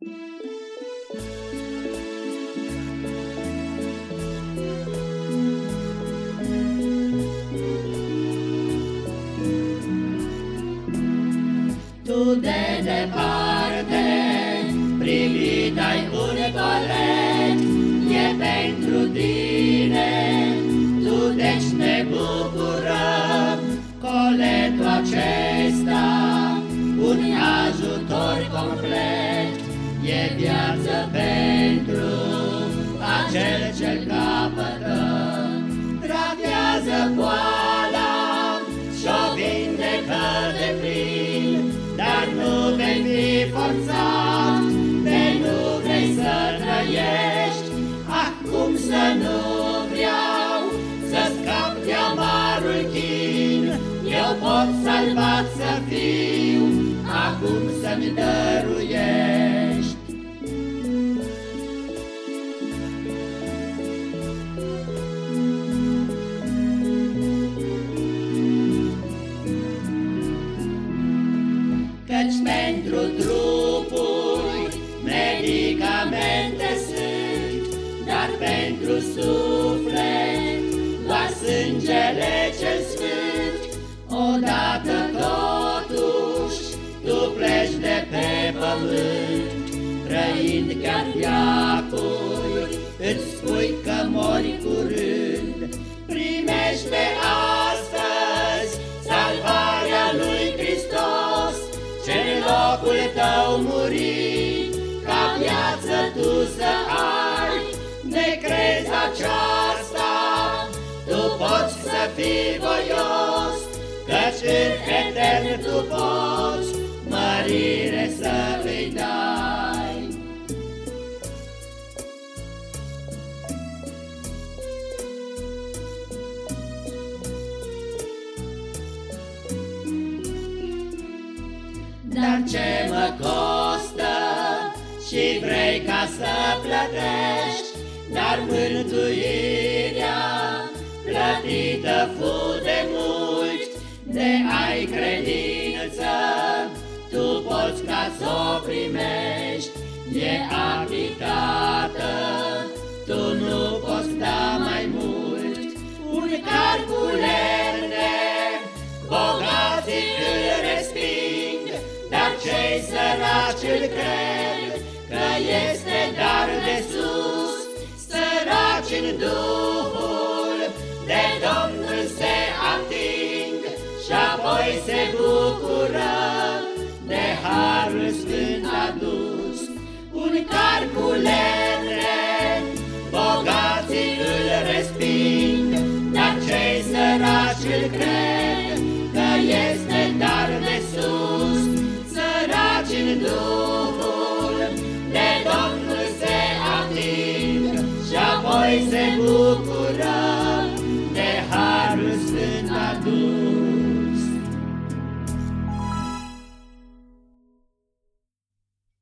Tu de departe privit ai un coleg, e pentru tine, tu deci ne bucurăm, coletul acesta, un ajutor complet e viață pentru acel ce capătă, tratează boala și-o vindecă de plin, dar nu vei fi forțat nu vreau să scap de amarul chin, Eu pot salvat să fiu, acum să-mi dăruiești. Pentru trupul medicamente pentru suflet, doar sângele cel sfânt, odată totuși tu pleci de pe pământ, trăind chiar viacul, îți spui că mori curând, viață tu să ai crezi aceasta, tu poți să fii voios, Căci în etern tu poți mărire să îi dai. Dar ce mă costă și vrei ca să plătești, dar mântuirea plătită fu de mult, de ai credință, tu poți ca să o primești, e achitată, tu nu poți da mai mult. Un car cu lemne, bogații îl resping, dar cei săraci îl cred, că este dar de sus în Duhul de Domnul se ating și apoi se bucură de Harul Sfânt adus. Un car cu things I do.